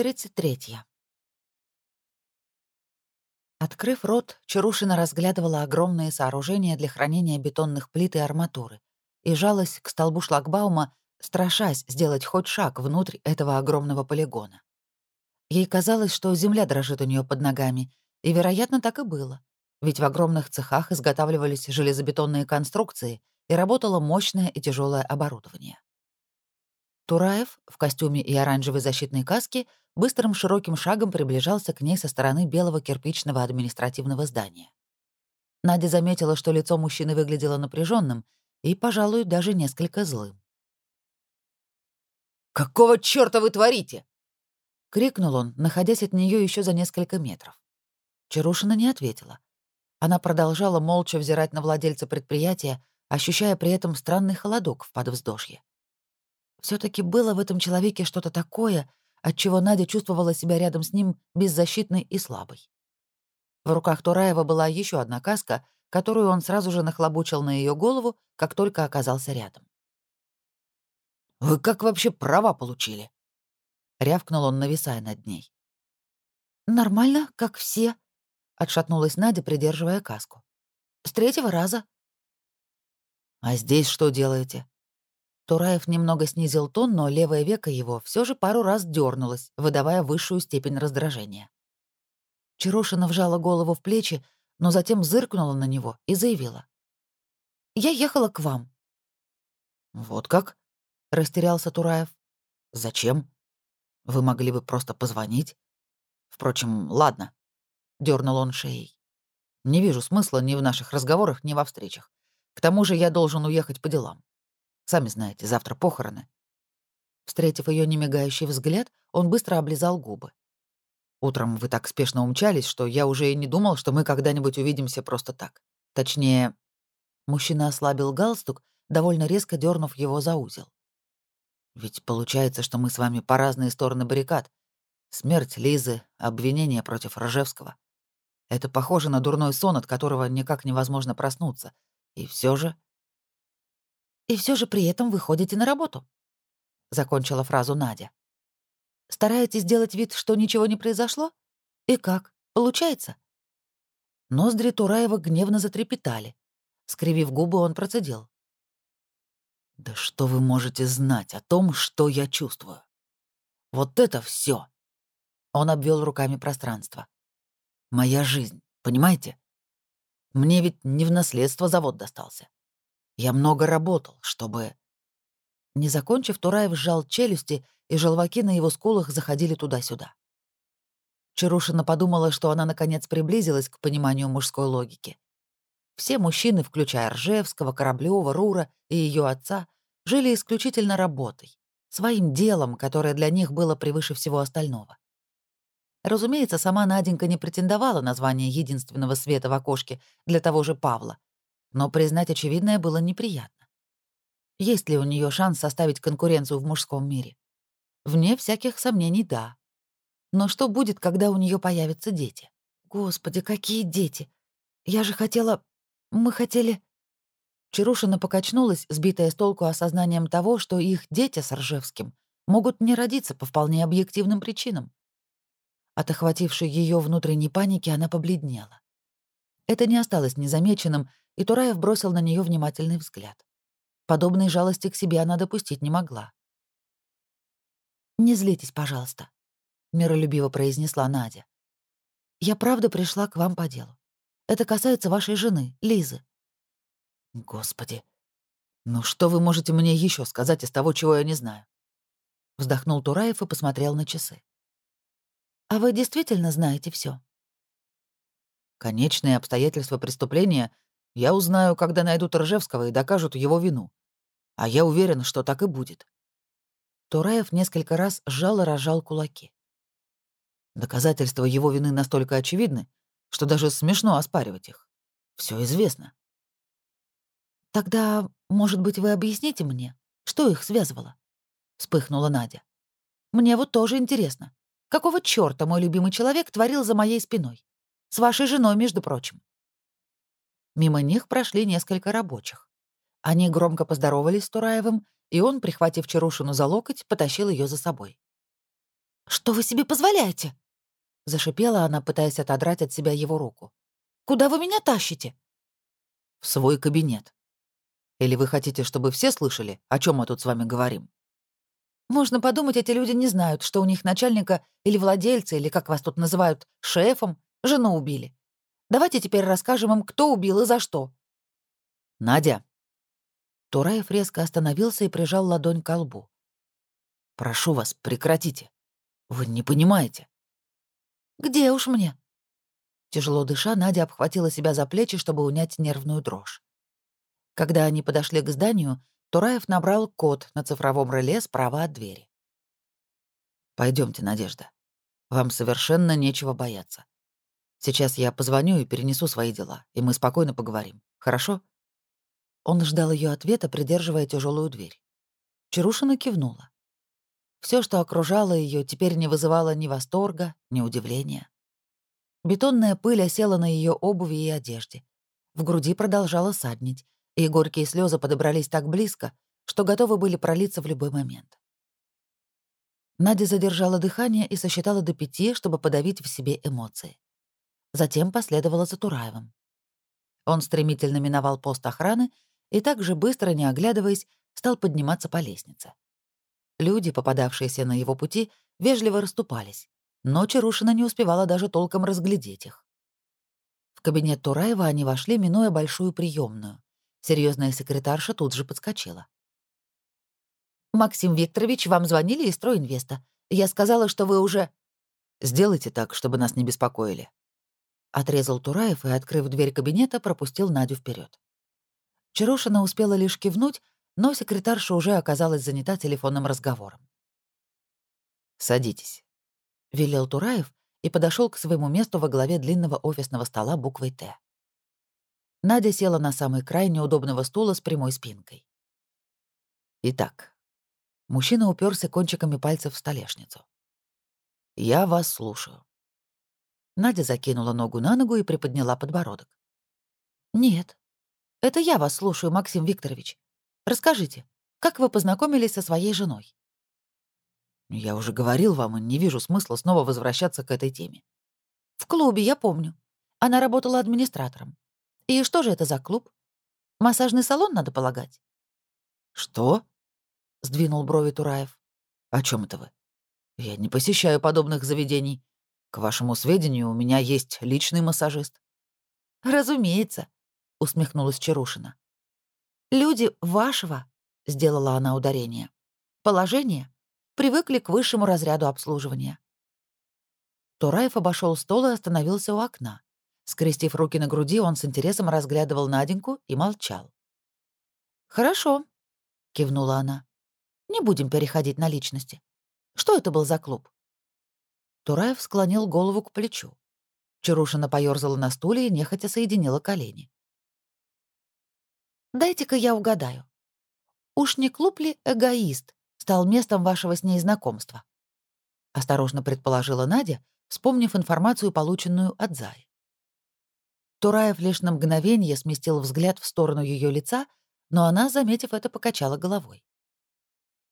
33. Открыв рот, Чарушина разглядывала огромные сооружения для хранения бетонных плит и арматуры и жалась к столбу шлагбаума, страшась сделать хоть шаг внутрь этого огромного полигона. Ей казалось, что земля дрожит у нее под ногами, и, вероятно, так и было, ведь в огромных цехах изготавливались железобетонные конструкции и работало мощное и тяжелое оборудование. Тураев в костюме и оранжевой защитной каске быстрым широким шагом приближался к ней со стороны белого кирпичного административного здания. Надя заметила, что лицо мужчины выглядело напряженным и, пожалуй, даже несколько злым. «Какого чёрта вы творите?» — крикнул он, находясь от нее еще за несколько метров. Чарушина не ответила. Она продолжала молча взирать на владельца предприятия, ощущая при этом странный холодок в подвздошье все таки было в этом человеке что-то такое, от чего Надя чувствовала себя рядом с ним беззащитной и слабой. В руках Тураева была еще одна каска, которую он сразу же нахлобучил на ее голову, как только оказался рядом. «Вы как вообще права получили?» — рявкнул он, нависая над ней. «Нормально, как все», — отшатнулась Надя, придерживая каску. «С третьего раза». «А здесь что делаете?» Тураев немного снизил тон, но левое веко его все же пару раз дернулось, выдавая высшую степень раздражения. Чарушина вжала голову в плечи, но затем зыркнула на него и заявила. «Я ехала к вам». «Вот как?» — растерялся Тураев. «Зачем? Вы могли бы просто позвонить. Впрочем, ладно», — дернул он шеей. «Не вижу смысла ни в наших разговорах, ни во встречах. К тому же я должен уехать по делам. Сами знаете, завтра похороны». Встретив ее немигающий взгляд, он быстро облизал губы. «Утром вы так спешно умчались, что я уже и не думал, что мы когда-нибудь увидимся просто так. Точнее...» Мужчина ослабил галстук, довольно резко дернув его за узел. «Ведь получается, что мы с вами по разные стороны баррикад. Смерть Лизы, обвинение против Рожевского. Это похоже на дурной сон, от которого никак невозможно проснуться. И все же и все же при этом выходите на работу», — закончила фразу Надя. «Стараетесь сделать вид, что ничего не произошло? И как? Получается?» Ноздри Тураева гневно затрепетали. Скривив губы, он процедил. «Да что вы можете знать о том, что я чувствую? Вот это все. Он обвел руками пространство. «Моя жизнь, понимаете? Мне ведь не в наследство завод достался. Я много работал, чтобы...» Не закончив, Тураев сжал челюсти, и желваки на его скулах заходили туда-сюда. Чарушина подумала, что она наконец приблизилась к пониманию мужской логики. Все мужчины, включая Ржевского, Кораблёва, Рура и ее отца, жили исключительно работой, своим делом, которое для них было превыше всего остального. Разумеется, сама Наденька не претендовала на звание единственного света в окошке для того же Павла, но признать очевидное было неприятно. Есть ли у нее шанс составить конкуренцию в мужском мире? Вне всяких сомнений, да. Но что будет, когда у нее появятся дети? Господи, какие дети? Я же хотела... Мы хотели... Чарушина покачнулась, сбитая с толку осознанием того, что их дети с Ржевским могут не родиться по вполне объективным причинам. От охватившей ее внутренней паники она побледнела. Это не осталось незамеченным, и Тураев бросил на нее внимательный взгляд. Подобной жалости к себе она допустить не могла. «Не злитесь, пожалуйста», — миролюбиво произнесла Надя. «Я правда пришла к вам по делу. Это касается вашей жены, Лизы». «Господи, ну что вы можете мне еще сказать из того, чего я не знаю?» Вздохнул Тураев и посмотрел на часы. «А вы действительно знаете все? Конечные обстоятельства преступления я узнаю, когда найдут Ржевского и докажут его вину. А я уверен, что так и будет. Тураев несколько раз разжал кулаки. Доказательства его вины настолько очевидны, что даже смешно оспаривать их. Все известно. «Тогда, может быть, вы объясните мне, что их связывало?» — вспыхнула Надя. «Мне вот тоже интересно. Какого чёрта мой любимый человек творил за моей спиной? С вашей женой, между прочим. Мимо них прошли несколько рабочих. Они громко поздоровались с Тураевым, и он, прихватив Чарушину за локоть, потащил ее за собой. «Что вы себе позволяете?» — зашипела она, пытаясь отодрать от себя его руку. «Куда вы меня тащите?» «В свой кабинет. Или вы хотите, чтобы все слышали, о чем мы тут с вами говорим?» «Можно подумать, эти люди не знают, что у них начальника или владельца, или, как вас тут называют, шефом, жену убили. Давайте теперь расскажем им, кто убил и за что». «Надя!» Тураев резко остановился и прижал ладонь к лбу. «Прошу вас, прекратите. Вы не понимаете». «Где уж мне?» Тяжело дыша, Надя обхватила себя за плечи, чтобы унять нервную дрожь. Когда они подошли к зданию, Тураев набрал код на цифровом реле справа от двери. Пойдемте, Надежда. Вам совершенно нечего бояться. Сейчас я позвоню и перенесу свои дела, и мы спокойно поговорим. Хорошо?» Он ждал ее ответа, придерживая тяжелую дверь. Чарушина кивнула. Все, что окружало ее, теперь не вызывало ни восторга, ни удивления. Бетонная пыль осела на ее обуви и одежде. В груди продолжала саднить, и горькие слезы подобрались так близко, что готовы были пролиться в любой момент. Надя задержала дыхание и сосчитала до пяти, чтобы подавить в себе эмоции. Затем последовала за Тураевым. Он стремительно миновал пост охраны и так же быстро, не оглядываясь, стал подниматься по лестнице. Люди, попадавшиеся на его пути, вежливо расступались, но Чарушина не успевала даже толком разглядеть их. В кабинет Тураева они вошли, минуя большую приемную. Серьезная секретарша тут же подскочила. «Максим Викторович, вам звонили из Стройинвеста. Я сказала, что вы уже...» «Сделайте так, чтобы нас не беспокоили», Отрезал Тураев и, открыв дверь кабинета, пропустил Надю вперед. Чарушина успела лишь кивнуть, но секретарша уже оказалась занята телефонным разговором. «Садитесь», — велел Тураев и подошел к своему месту во главе длинного офисного стола буквой «Т». Надя села на самый край неудобного стула с прямой спинкой. «Итак», — мужчина уперся кончиками пальцев в столешницу. «Я вас слушаю». Надя закинула ногу на ногу и приподняла подбородок. «Нет, это я вас слушаю, Максим Викторович. Расскажите, как вы познакомились со своей женой?» «Я уже говорил вам, и не вижу смысла снова возвращаться к этой теме». «В клубе, я помню. Она работала администратором. И что же это за клуб? Массажный салон, надо полагать?» «Что?» — сдвинул брови Тураев. «О чем это вы? Я не посещаю подобных заведений. К вашему сведению, у меня есть личный массажист». «Разумеется», — усмехнулась Чарушина. «Люди вашего», — сделала она ударение, — «положения привыкли к высшему разряду обслуживания». Тураев обошел стол и остановился у окна. Скрестив руки на груди, он с интересом разглядывал Наденьку и молчал. «Хорошо», — кивнула она. «Не будем переходить на личности. Что это был за клуб?» Тураев склонил голову к плечу. Чарушина поёрзала на стуле и нехотя соединила колени. «Дайте-ка я угадаю. Уж не клуб ли «Эгоист» стал местом вашего с ней знакомства?» Осторожно предположила Надя, вспомнив информацию, полученную от Заи. Тураев лишь на мгновение сместил взгляд в сторону ее лица, но она, заметив это, покачала головой.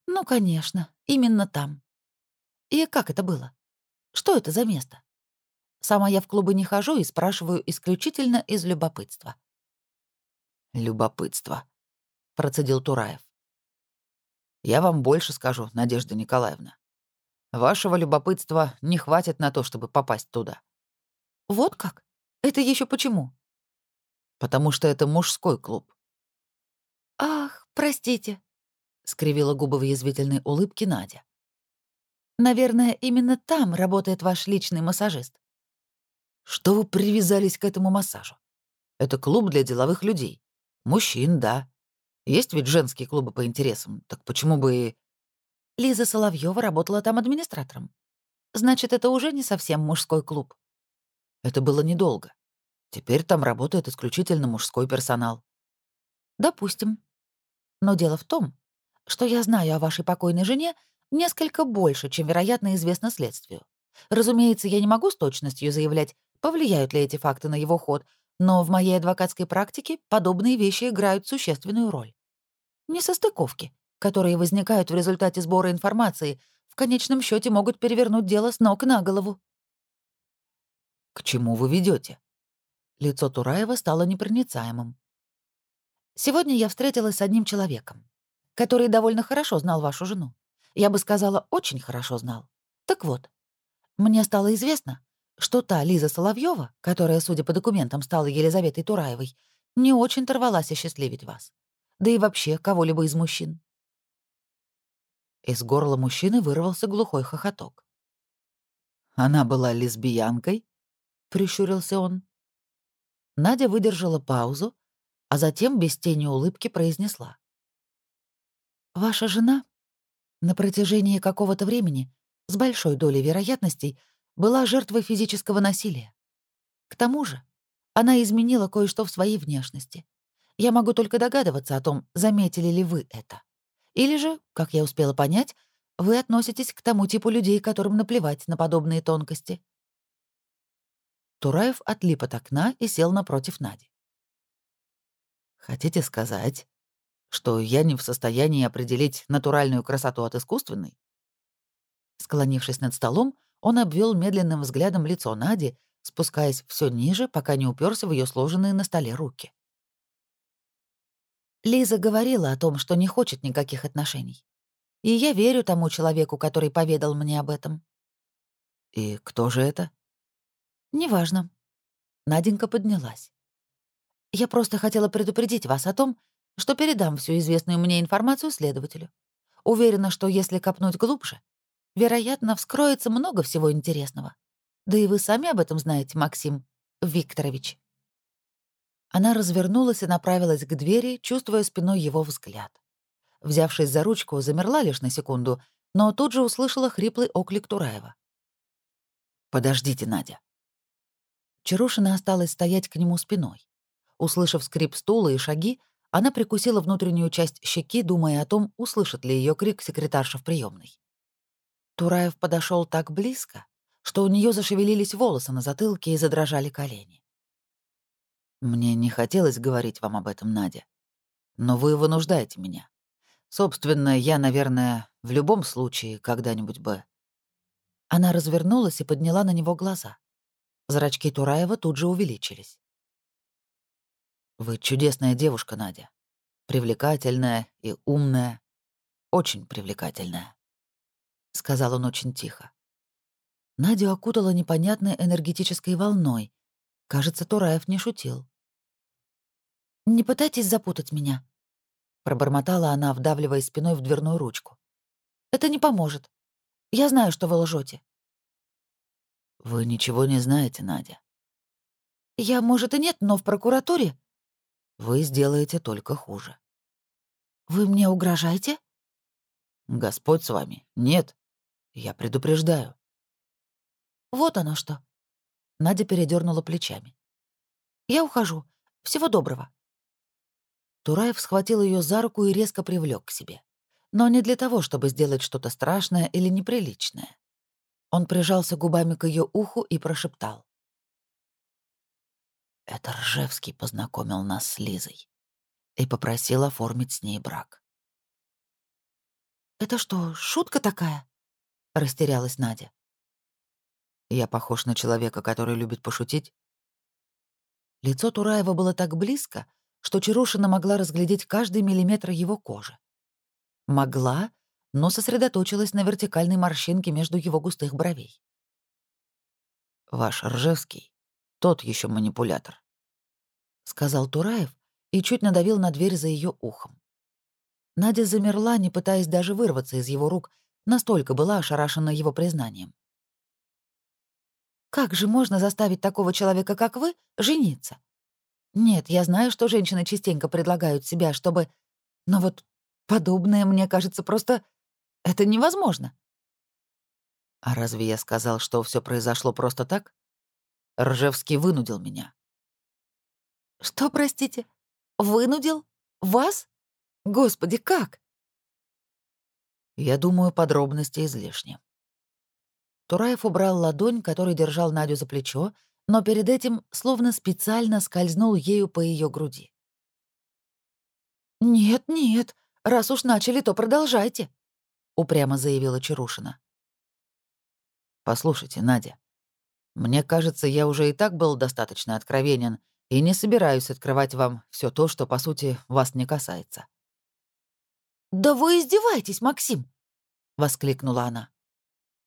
«Ну, конечно, именно там. И как это было? Что это за место? Сама я в клубы не хожу и спрашиваю исключительно из любопытства». «Любопытство», — процедил Тураев. «Я вам больше скажу, Надежда Николаевна. Вашего любопытства не хватит на то, чтобы попасть туда». «Вот как?» Это еще почему? Потому что это мужской клуб. Ах, простите, скривила губы в язвительной улыбке Надя. Наверное, именно там работает ваш личный массажист. Что вы привязались к этому массажу? Это клуб для деловых людей. Мужчин, да. Есть ведь женские клубы по интересам, так почему бы и... Лиза Соловьева работала там администратором. Значит, это уже не совсем мужской клуб. Это было недолго. Теперь там работает исключительно мужской персонал. Допустим. Но дело в том, что я знаю о вашей покойной жене несколько больше, чем, вероятно, известно следствию. Разумеется, я не могу с точностью заявлять, повлияют ли эти факты на его ход, но в моей адвокатской практике подобные вещи играют существенную роль. Несостыковки, которые возникают в результате сбора информации, в конечном счете могут перевернуть дело с ног на голову. К чему вы ведете? Лицо Тураева стало непроницаемым. Сегодня я встретилась с одним человеком, который довольно хорошо знал вашу жену. Я бы сказала, очень хорошо знал. Так вот, мне стало известно, что та Лиза Соловьева, которая, судя по документам, стала Елизаветой Тураевой, не очень торвалась осчастливить вас. Да и вообще кого-либо из мужчин. Из горла мужчины вырвался глухой хохоток. «Она была лесбиянкой?» — прищурился он. Надя выдержала паузу, а затем без тени улыбки произнесла. «Ваша жена на протяжении какого-то времени с большой долей вероятностей была жертвой физического насилия. К тому же она изменила кое-что в своей внешности. Я могу только догадываться о том, заметили ли вы это. Или же, как я успела понять, вы относитесь к тому типу людей, которым наплевать на подобные тонкости. Тураев отлип от окна и сел напротив Нади. Хотите сказать, что я не в состоянии определить натуральную красоту от искусственной? Склонившись над столом, он обвел медленным взглядом лицо Нади, спускаясь все ниже, пока не уперся в ее сложенные на столе руки. Лиза говорила о том, что не хочет никаких отношений. И я верю тому человеку, который поведал мне об этом. И кто же это? Неважно. Наденька поднялась. Я просто хотела предупредить вас о том, что передам всю известную мне информацию следователю. Уверена, что если копнуть глубже, вероятно, вскроется много всего интересного. Да и вы сами об этом знаете, Максим Викторович. Она развернулась и направилась к двери, чувствуя спиной его взгляд. Взявшись за ручку, замерла лишь на секунду, но тут же услышала хриплый оклик Тураева. «Подождите, Надя». Чарушина осталась стоять к нему спиной. Услышав скрип стула и шаги, она прикусила внутреннюю часть щеки, думая о том, услышит ли ее крик секретарша в приемной. Тураев подошел так близко, что у нее зашевелились волосы на затылке и задрожали колени. «Мне не хотелось говорить вам об этом, Надя. Но вы вынуждаете меня. Собственно, я, наверное, в любом случае когда-нибудь бы...» Она развернулась и подняла на него глаза. Зрачки Тураева тут же увеличились. Вы чудесная девушка, Надя. Привлекательная и умная. Очень привлекательная. Сказал он очень тихо. Надю окутала непонятной энергетической волной. Кажется, Тураев не шутил. «Не пытайтесь запутать меня», — пробормотала она, вдавливая спиной в дверную ручку. «Это не поможет. Я знаю, что вы лжете. «Вы ничего не знаете, Надя». «Я, может, и нет, но в прокуратуре...» вы сделаете только хуже. Вы мне угрожаете? Господь с вами. Нет. Я предупреждаю. Вот оно что. Надя передернула плечами. Я ухожу. Всего доброго. Тураев схватил ее за руку и резко привлек к себе. Но не для того, чтобы сделать что-то страшное или неприличное. Он прижался губами к ее уху и прошептал. Это Ржевский познакомил нас с Лизой и попросил оформить с ней брак. «Это что, шутка такая?» — растерялась Надя. «Я похож на человека, который любит пошутить?» Лицо Тураева было так близко, что Чарушина могла разглядеть каждый миллиметр его кожи. Могла, но сосредоточилась на вертикальной морщинке между его густых бровей. «Ваш Ржевский тот еще манипулятор», — сказал Тураев и чуть надавил на дверь за ее ухом. Надя замерла, не пытаясь даже вырваться из его рук, настолько была ошарашена его признанием. «Как же можно заставить такого человека, как вы, жениться? Нет, я знаю, что женщины частенько предлагают себя, чтобы... Но вот подобное, мне кажется, просто... Это невозможно». «А разве я сказал, что все произошло просто так?» Ржевский вынудил меня. «Что, простите? Вынудил? Вас? Господи, как?» Я думаю, подробности излишни. Тураев убрал ладонь, который держал Надю за плечо, но перед этим словно специально скользнул ею по ее груди. «Нет, нет, раз уж начали, то продолжайте». упрямо заявила Чарушина. «Послушайте, Надя, мне кажется, я уже и так был достаточно откровенен и не собираюсь открывать вам все то, что, по сути, вас не касается». «Да вы издеваетесь, Максим!» — воскликнула она.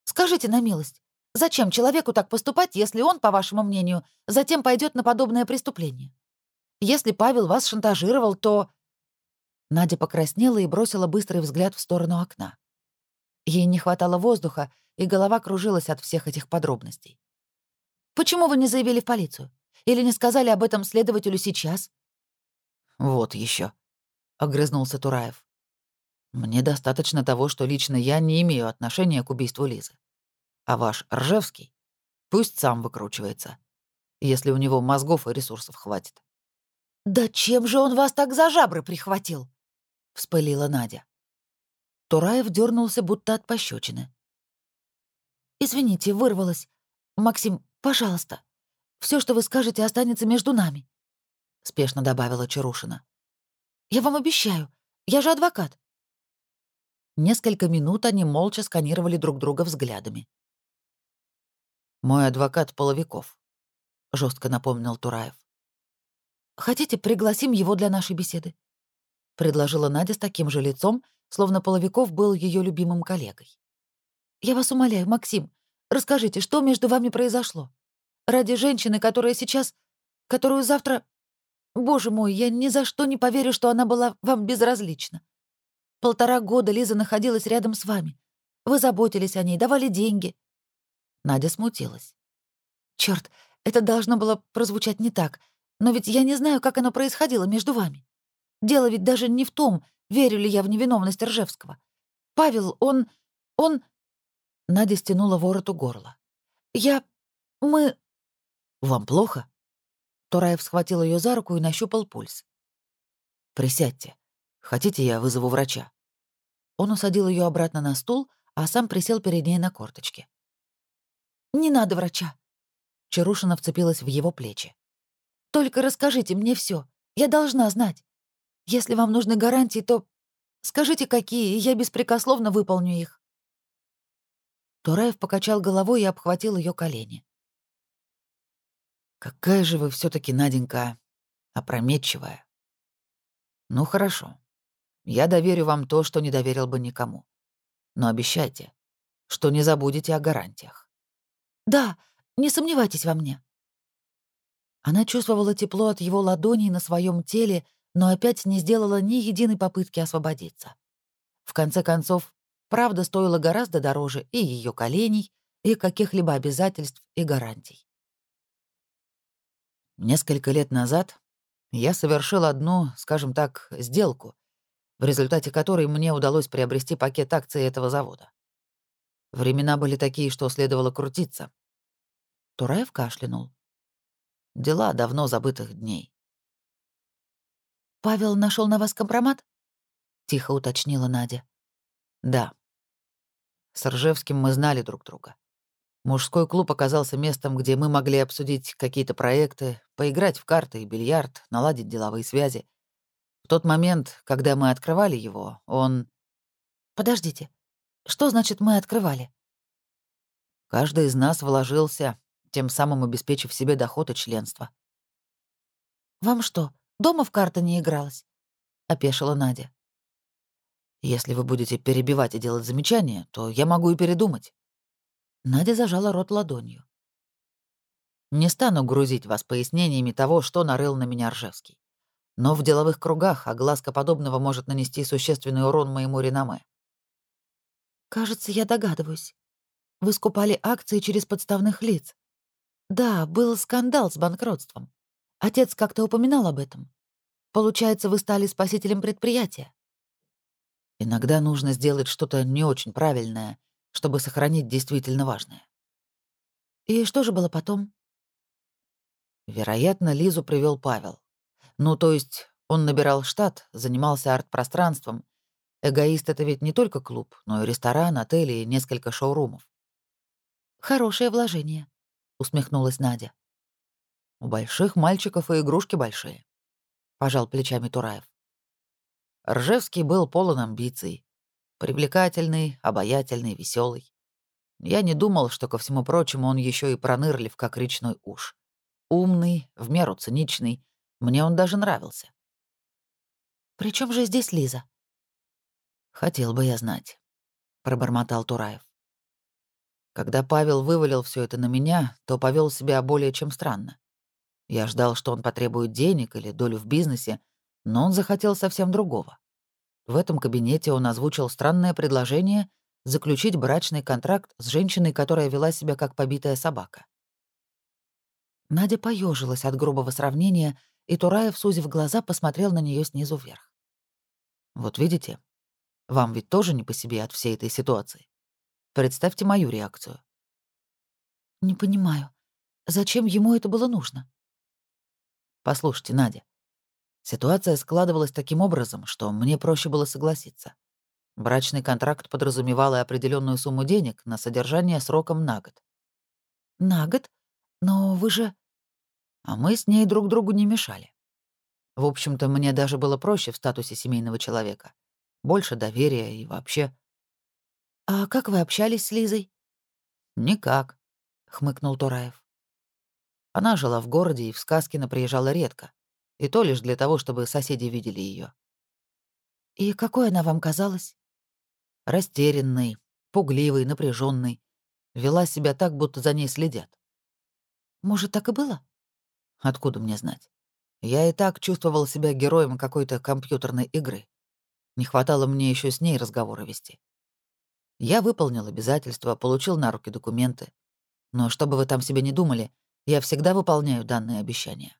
«Скажите на милость, зачем человеку так поступать, если он, по вашему мнению, затем пойдет на подобное преступление? Если Павел вас шантажировал, то...» Надя покраснела и бросила быстрый взгляд в сторону окна. Ей не хватало воздуха, и голова кружилась от всех этих подробностей. «Почему вы не заявили в полицию? Или не сказали об этом следователю сейчас?» «Вот еще, огрызнулся Тураев. Мне достаточно того, что лично я не имею отношения к убийству Лизы. А ваш Ржевский пусть сам выкручивается, если у него мозгов и ресурсов хватит. «Да чем же он вас так за жабры прихватил?» — вспылила Надя. Тураев дернулся, будто от пощечины. «Извините, вырвалась. Максим, пожалуйста, все, что вы скажете, останется между нами», — спешно добавила Чарушина. «Я вам обещаю, я же адвокат. Несколько минут они молча сканировали друг друга взглядами. «Мой адвокат Половиков», — жестко напомнил Тураев. «Хотите, пригласим его для нашей беседы?» — предложила Надя с таким же лицом, словно Половиков был ее любимым коллегой. «Я вас умоляю, Максим, расскажите, что между вами произошло? Ради женщины, которая сейчас... которую завтра... Боже мой, я ни за что не поверю, что она была вам безразлична. Полтора года Лиза находилась рядом с вами. Вы заботились о ней, давали деньги». Надя смутилась. Черт, это должно было прозвучать не так, но ведь я не знаю, как оно происходило между вами. Дело ведь даже не в том, верю ли я в невиновность Ржевского. Павел, он... он...» Надя стянула ворот у горла. «Я... мы...» «Вам плохо?» Тураев схватил ее за руку и нащупал пульс. «Присядьте. Хотите, я вызову врача?» Он усадил ее обратно на стул, а сам присел перед ней на корточке. «Не надо врача!» Чарушина вцепилась в его плечи. «Только расскажите мне все. Я должна знать. Если вам нужны гарантии, то скажите, какие, и я беспрекословно выполню их». Тураев покачал головой и обхватил ее колени. «Какая же вы все таки Наденька, опрометчивая. Ну хорошо, я доверю вам то, что не доверил бы никому. Но обещайте, что не забудете о гарантиях. Да, не сомневайтесь во мне. Она чувствовала тепло от его ладоней на своем теле, но опять не сделала ни единой попытки освободиться. В конце концов, правда стоила гораздо дороже и ее коленей, и каких-либо обязательств и гарантий. Несколько лет назад я совершил одну, скажем так, сделку, в результате которой мне удалось приобрести пакет акций этого завода. Времена были такие, что следовало крутиться. Тураев кашлянул. Дела давно забытых дней. «Павел нашел на вас компромат?» — тихо уточнила Надя. «Да. С Ржевским мы знали друг друга. Мужской клуб оказался местом, где мы могли обсудить какие-то проекты, поиграть в карты и бильярд, наладить деловые связи — тот момент, когда мы открывали его, он... Подождите, что значит «мы открывали»? Каждый из нас вложился, тем самым обеспечив себе доход и членство. «Вам что, дома в карты не игралось?» — опешила Надя. «Если вы будете перебивать и делать замечания, то я могу и передумать». Надя зажала рот ладонью. «Не стану грузить вас пояснениями того, что нарыл на меня Ржевский но в деловых кругах огласка подобного может нанести существенный урон моему реноме. «Кажется, я догадываюсь. Вы скупали акции через подставных лиц. Да, был скандал с банкротством. Отец как-то упоминал об этом. Получается, вы стали спасителем предприятия». Иногда нужно сделать что-то не очень правильное, чтобы сохранить действительно важное. И что же было потом? Вероятно, Лизу привел Павел. Ну, то есть он набирал штат, занимался арт-пространством. Эгоист — это ведь не только клуб, но и ресторан, отель и несколько шоурумов. «Хорошее вложение», — усмехнулась Надя. «У больших мальчиков и игрушки большие», — пожал плечами Тураев. Ржевский был полон амбиций. Привлекательный, обаятельный, веселый. Я не думал, что, ко всему прочему, он еще и пронырлив, как речной уж. Умный, в меру циничный. Мне он даже нравился. «При чем же здесь Лиза?» «Хотел бы я знать», — пробормотал Тураев. Когда Павел вывалил все это на меня, то повел себя более чем странно. Я ждал, что он потребует денег или долю в бизнесе, но он захотел совсем другого. В этом кабинете он озвучил странное предложение заключить брачный контракт с женщиной, которая вела себя как побитая собака. Надя поежилась от грубого сравнения, и Тураев, сузив глаза, посмотрел на нее снизу вверх. «Вот видите, вам ведь тоже не по себе от всей этой ситуации. Представьте мою реакцию». «Не понимаю, зачем ему это было нужно?» «Послушайте, Надя, ситуация складывалась таким образом, что мне проще было согласиться. Брачный контракт подразумевал и определенную сумму денег на содержание сроком на год. «На год? Но вы же...» А мы с ней друг другу не мешали. В общем-то, мне даже было проще в статусе семейного человека. Больше доверия и вообще... «А как вы общались с Лизой?» «Никак», — хмыкнул Тураев. Она жила в городе и в Сказкино приезжала редко, и то лишь для того, чтобы соседи видели ее. «И какой она вам казалась?» Растерянной, пугливой, напряженной, Вела себя так, будто за ней следят. «Может, так и было?» «Откуда мне знать? Я и так чувствовал себя героем какой-то компьютерной игры. Не хватало мне еще с ней разговоры вести. Я выполнил обязательства, получил на руки документы. Но что бы вы там себе не думали, я всегда выполняю данные обещания.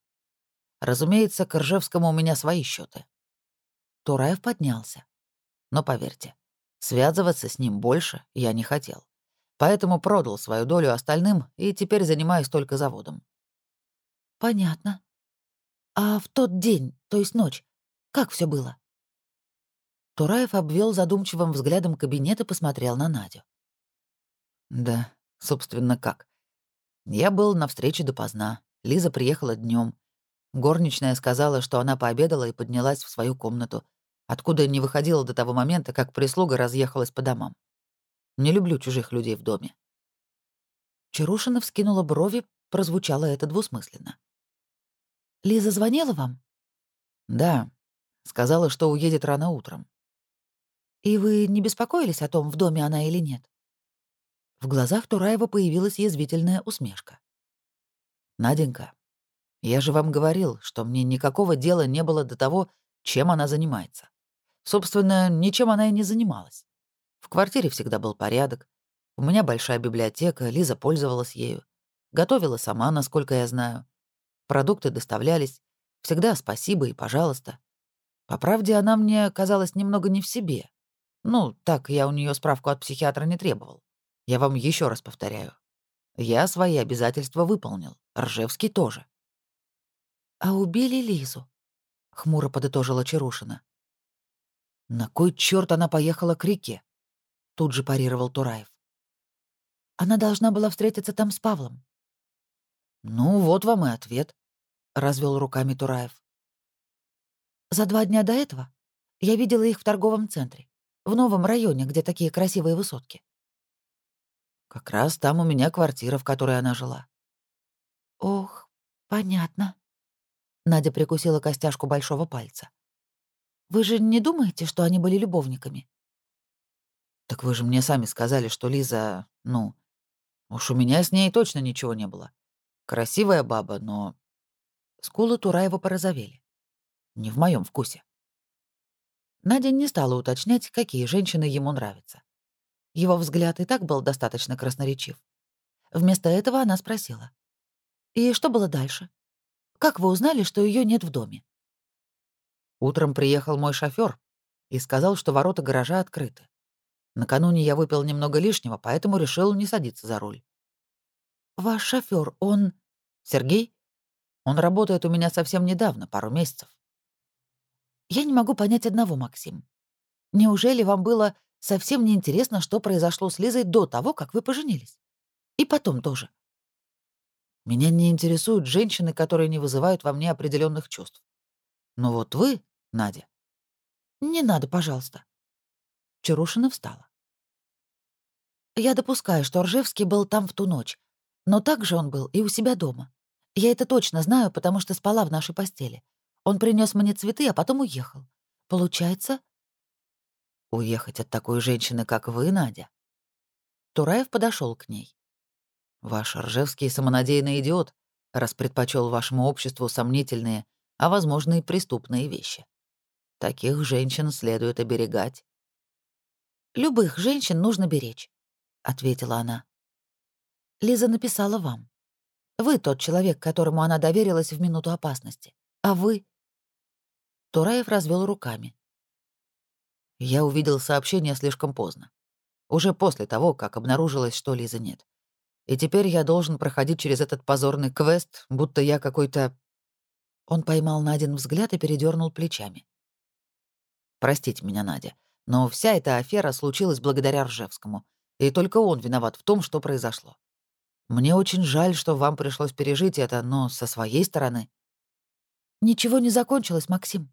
Разумеется, к Ржевскому у меня свои счеты. Тураев поднялся. Но поверьте, связываться с ним больше я не хотел. Поэтому продал свою долю остальным и теперь занимаюсь только заводом. Понятно. А в тот день, то есть ночь, как все было? Тураев обвел задумчивым взглядом кабинет и посмотрел на Надю. Да, собственно, как. Я был на встрече допоздна. Лиза приехала днем. Горничная сказала, что она пообедала и поднялась в свою комнату, откуда не выходила до того момента, как прислуга разъехалась по домам. Не люблю чужих людей в доме. Чарушина вскинула брови, прозвучало это двусмысленно. «Лиза звонила вам?» «Да. Сказала, что уедет рано утром. «И вы не беспокоились о том, в доме она или нет?» В глазах Тураева появилась язвительная усмешка. «Наденька, я же вам говорил, что мне никакого дела не было до того, чем она занимается. Собственно, ничем она и не занималась. В квартире всегда был порядок. У меня большая библиотека, Лиза пользовалась ею. Готовила сама, насколько я знаю. Продукты доставлялись. Всегда спасибо и пожалуйста. По правде, она мне казалась немного не в себе. Ну, так я у нее справку от психиатра не требовал. Я вам еще раз повторяю. Я свои обязательства выполнил. Ржевский тоже. «А убили Лизу?» — хмуро подытожила Чарушина. «На кой черт она поехала к реке?» — тут же парировал Тураев. «Она должна была встретиться там с Павлом». «Ну, вот вам и ответ», — развел руками Тураев. «За два дня до этого я видела их в торговом центре в новом районе, где такие красивые высотки. Как раз там у меня квартира, в которой она жила. Ох, понятно. Надя прикусила костяшку большого пальца. Вы же не думаете, что они были любовниками? Так вы же мне сами сказали, что Лиза, ну, уж у меня с ней точно ничего не было. Красивая баба, но... Скулы Тураева порозовели. Не в моем вкусе. Надя не стала уточнять, какие женщины ему нравятся. Его взгляд и так был достаточно красноречив. Вместо этого она спросила. «И что было дальше? Как вы узнали, что ее нет в доме?» Утром приехал мой шофер и сказал, что ворота гаража открыты. Накануне я выпил немного лишнего, поэтому решил не садиться за руль. «Ваш шофер, он...» «Сергей? Он работает у меня совсем недавно, пару месяцев. Я не могу понять одного, Максим. Неужели вам было совсем не интересно, что произошло с Лизой до того, как вы поженились? И потом тоже. Меня не интересуют женщины, которые не вызывают во мне определенных чувств. Но вот вы, Надя... Не надо, пожалуйста. Чарушина встала. «Я допускаю, что Ржевский был там в ту ночь, но также он был и у себя дома. Я это точно знаю, потому что спала в нашей постели. Он принес мне цветы, а потом уехал. Получается...» «Уехать от такой женщины, как вы, Надя?» Тураев подошел к ней. «Ваш Ржевский самонадеянный идиот, раз предпочел вашему обществу сомнительные, а, возможно, и преступные вещи. Таких женщин следует оберегать». «Любых женщин нужно беречь», — ответила она. «Лиза написала вам. Вы тот человек, которому она доверилась в минуту опасности. А вы...» Тураев развел руками. Я увидел сообщение слишком поздно. Уже после того, как обнаружилось, что Лизы нет. И теперь я должен проходить через этот позорный квест, будто я какой-то... Он поймал на один взгляд и передернул плечами. Простите меня, Надя, но вся эта афера случилась благодаря Ржевскому, и только он виноват в том, что произошло. Мне очень жаль, что вам пришлось пережить это, но со своей стороны... Ничего не закончилось, Максим.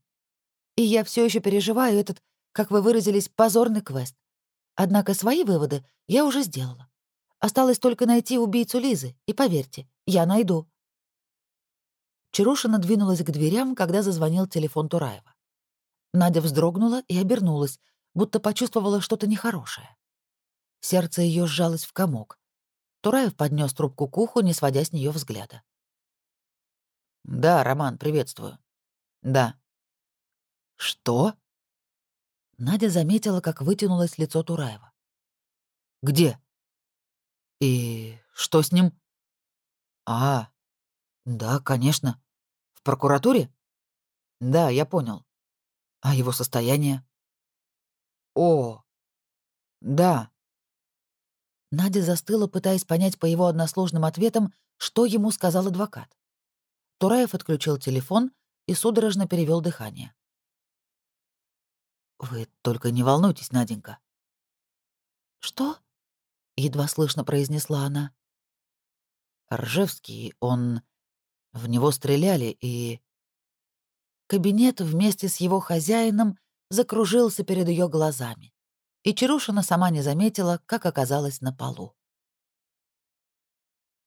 И я все еще переживаю этот, как вы выразились, позорный квест. Однако свои выводы я уже сделала. Осталось только найти убийцу Лизы, и поверьте, я найду. Чарушина двинулась к дверям, когда зазвонил телефон Тураева. Надя вздрогнула и обернулась, будто почувствовала что-то нехорошее. Сердце ее сжалось в комок. Тураев поднес трубку к уху, не сводя с нее взгляда. «Да, Роман, приветствую». «Да». «Что?» Надя заметила, как вытянулось лицо Тураева. «Где?» «И что с ним?» «А, да, конечно. В прокуратуре?» «Да, я понял. А его состояние?» «О, да». Надя застыла, пытаясь понять по его односложным ответам, что ему сказал адвокат. Тураев отключил телефон и судорожно перевел дыхание. «Вы только не волнуйтесь, Наденька». «Что?» — едва слышно произнесла она. «Ржевский, он... В него стреляли и...» Кабинет вместе с его хозяином закружился перед ее глазами, и Чарушина сама не заметила, как оказалась на полу.